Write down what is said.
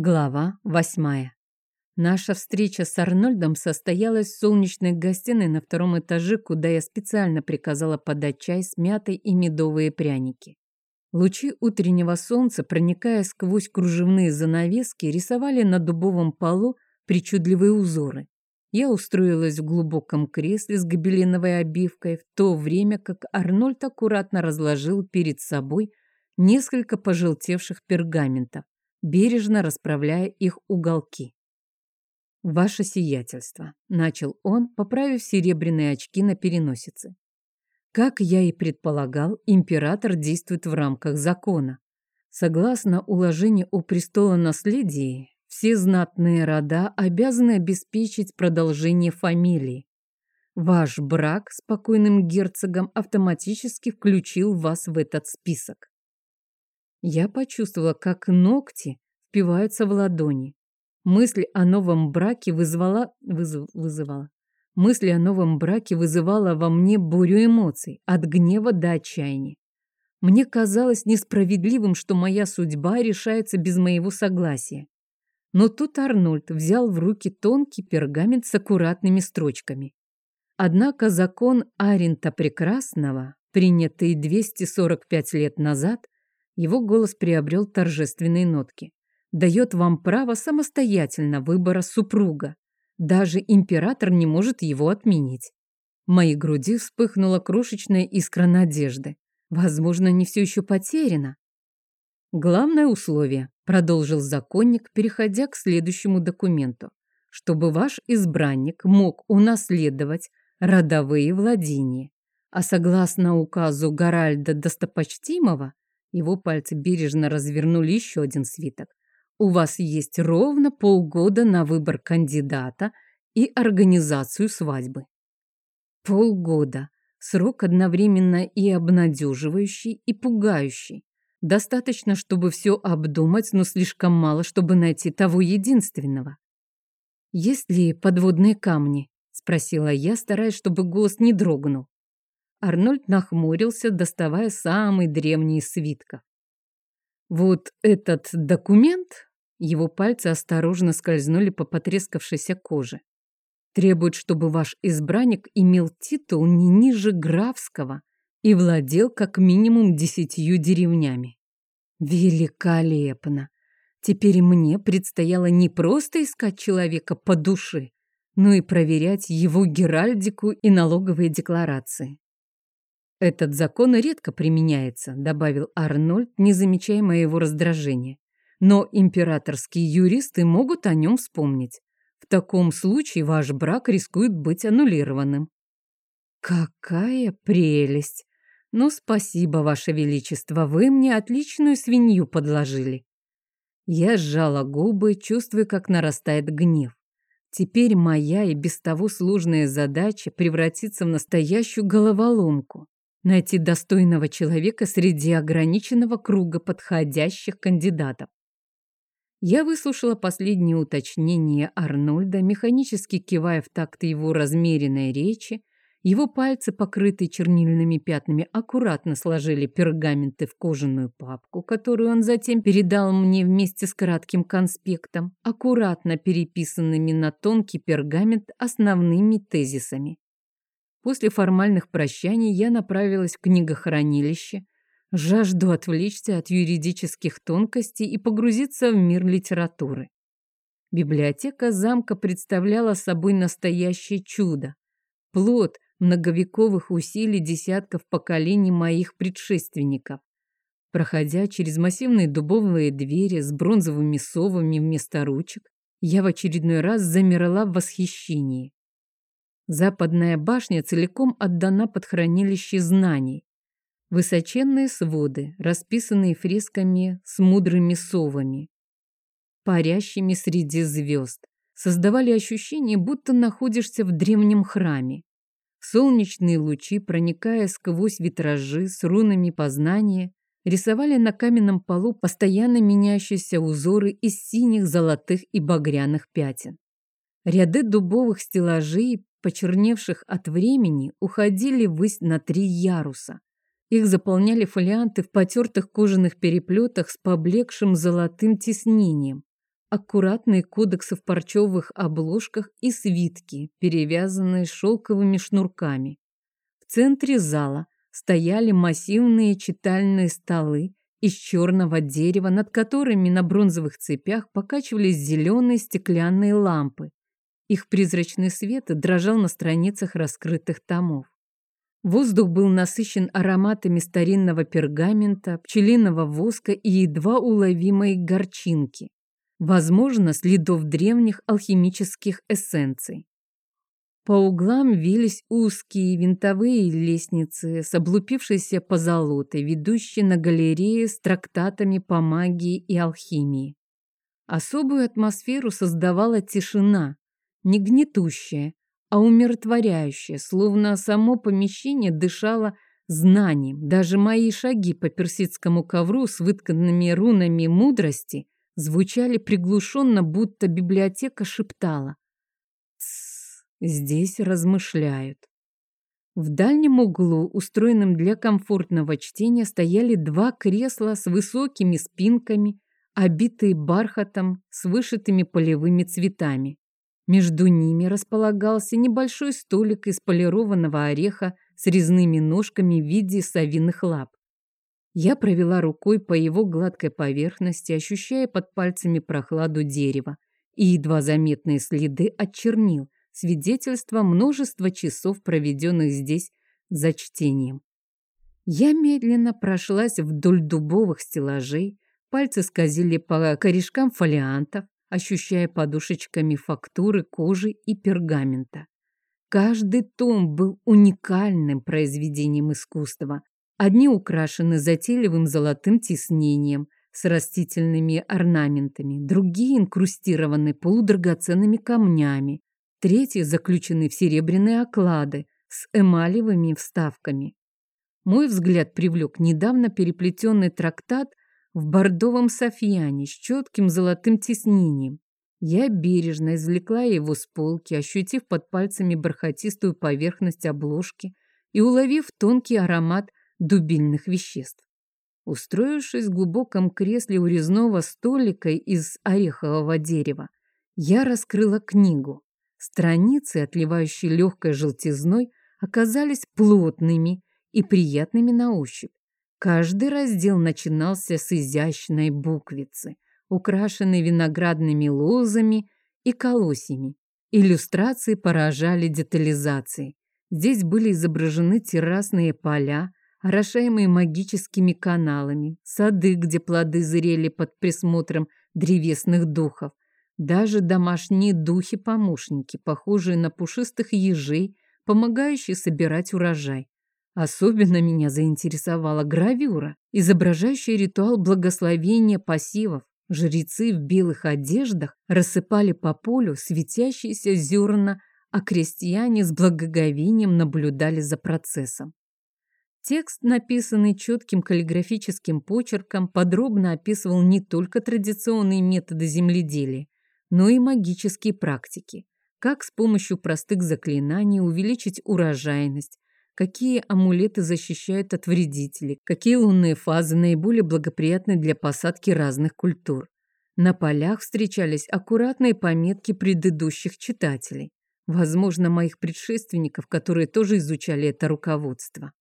Глава восьмая. Наша встреча с Арнольдом состоялась в солнечной гостиной на втором этаже, куда я специально приказала подать чай с мятой и медовые пряники. Лучи утреннего солнца, проникая сквозь кружевные занавески, рисовали на дубовом полу причудливые узоры. Я устроилась в глубоком кресле с гобеленовой обивкой, в то время как Арнольд аккуратно разложил перед собой несколько пожелтевших пергаментов бережно расправляя их уголки. «Ваше сиятельство», — начал он, поправив серебряные очки на переносице. Как я и предполагал, император действует в рамках закона. Согласно уложению о престолонаследии, все знатные рода обязаны обеспечить продолжение фамилии. Ваш брак с покойным герцогом автоматически включил вас в этот список. Я почувствовала, как ногти впиваются в ладони. Мысль о новом браке вызвала... Вызыв, вызывала. Мысль о новом браке вызывала во мне бурю эмоций, от гнева до отчаяния. Мне казалось несправедливым, что моя судьба решается без моего согласия. Но тут Арнольд взял в руки тонкий пергамент с аккуратными строчками. Однако закон Арента Прекрасного, принятый 245 лет назад, его голос приобрел торжественные нотки. Дает вам право самостоятельно выбора супруга. Даже император не может его отменить. В моей груди вспыхнула крошечная искра надежды. Возможно, не все еще потеряно. Главное условие, продолжил законник, переходя к следующему документу, чтобы ваш избранник мог унаследовать родовые владения. А согласно указу Гаральда Достопочтимого, его пальцы бережно развернули еще один свиток. У вас есть ровно полгода на выбор кандидата и организацию свадьбы. Полгода. Срок одновременно и обнадеживающий, и пугающий. Достаточно, чтобы все обдумать, но слишком мало, чтобы найти того единственного. «Есть ли подводные камни?» – спросила я, стараясь, чтобы голос не дрогнул. Арнольд нахмурился, доставая самый древний из свитков. Вот этот документ, его пальцы осторожно скользнули по потрескавшейся коже, требует, чтобы ваш избранник имел титул не ниже графского и владел как минимум десятью деревнями. Великолепно! Теперь мне предстояло не просто искать человека по душе, но и проверять его геральдику и налоговые декларации. «Этот закон редко применяется», — добавил Арнольд, не замечая моего раздражения. «Но императорские юристы могут о нем вспомнить. В таком случае ваш брак рискует быть аннулированным». «Какая прелесть! Ну, спасибо, ваше величество, вы мне отличную свинью подложили». Я сжала губы, чувствуя, как нарастает гнев. Теперь моя и без того сложная задача превратится в настоящую головоломку найти достойного человека среди ограниченного круга подходящих кандидатов. Я выслушала последние уточнения Арнольда, механически кивая в такт его размеренной речи. Его пальцы, покрытые чернильными пятнами, аккуратно сложили пергаменты в кожаную папку, которую он затем передал мне вместе с кратким конспектом, аккуратно переписанными на тонкий пергамент основными тезисами. После формальных прощаний я направилась в книгохранилище, жажду отвлечься от юридических тонкостей и погрузиться в мир литературы. Библиотека замка представляла собой настоящее чудо, плод многовековых усилий десятков поколений моих предшественников. Проходя через массивные дубовые двери с бронзовыми совами вместо ручек, я в очередной раз замерла в восхищении. Западная башня целиком отдана под хранилище знаний. Высоченные своды, расписанные фресками с мудрыми совами, парящими среди звезд, создавали ощущение, будто находишься в древнем храме. Солнечные лучи, проникая сквозь витражи с рунами познания, рисовали на каменном полу постоянно меняющиеся узоры из синих, золотых и багряных пятен. Ряды дубовых стеллажей почерневших от времени, уходили ввысь на три яруса. Их заполняли фолианты в потертых кожаных переплетах с поблекшим золотым тиснением. аккуратные кодексы в парчевых обложках и свитки, перевязанные шелковыми шнурками. В центре зала стояли массивные читальные столы из черного дерева, над которыми на бронзовых цепях покачивались зеленые стеклянные лампы. Их призрачный свет дрожал на страницах раскрытых томов. Воздух был насыщен ароматами старинного пергамента, пчелиного воска и едва уловимой горчинки. Возможно, следов древних алхимических эссенций. По углам вились узкие винтовые лестницы с облупившейся позолотой, ведущие на галереи с трактатами по магии и алхимии. Особую атмосферу создавала тишина, не гнетущая, а умиротворяющая, словно само помещение дышало знанием. Даже мои шаги по персидскому ковру с вытканными рунами мудрости звучали приглушенно, будто библиотека шептала. «Тссс, здесь размышляют». В дальнем углу, устроенном для комфортного чтения, стояли два кресла с высокими спинками, обитые бархатом с вышитыми полевыми цветами. Между ними располагался небольшой столик из полированного ореха с резными ножками в виде совиных лап. Я провела рукой по его гладкой поверхности, ощущая под пальцами прохладу дерева и едва заметные следы от чернил, свидетельство множества часов, проведенных здесь за чтением. Я медленно прошлась вдоль дубовых стеллажей, пальцы скользили по корешкам фолиантов, ощущая подушечками фактуры кожи и пергамента. Каждый том был уникальным произведением искусства. Одни украшены затейливым золотым тиснением с растительными орнаментами, другие инкрустированы полудрагоценными камнями, третьи заключены в серебряные оклады с эмалевыми вставками. Мой взгляд привлек недавно переплетенный трактат в бордовом софьяне с четким золотым тиснением. Я бережно извлекла его с полки, ощутив под пальцами бархатистую поверхность обложки и уловив тонкий аромат дубильных веществ. Устроившись в глубоком кресле у резного столика из орехового дерева, я раскрыла книгу. Страницы, отливающие легкой желтизной, оказались плотными и приятными на ощупь. Каждый раздел начинался с изящной буквицы, украшенной виноградными лозами и колосьями. Иллюстрации поражали детализацией. Здесь были изображены террасные поля, орошаемые магическими каналами, сады, где плоды зрели под присмотром древесных духов, даже домашние духи-помощники, похожие на пушистых ежей, помогающие собирать урожай. Особенно меня заинтересовала гравюра, изображающая ритуал благословения пассивов. Жрецы в белых одеждах рассыпали по полю светящиеся зерна, а крестьяне с благоговением наблюдали за процессом. Текст, написанный четким каллиграфическим почерком, подробно описывал не только традиционные методы земледелия, но и магические практики. Как с помощью простых заклинаний увеличить урожайность, какие амулеты защищают от вредителей, какие лунные фазы наиболее благоприятны для посадки разных культур. На полях встречались аккуратные пометки предыдущих читателей, возможно, моих предшественников, которые тоже изучали это руководство.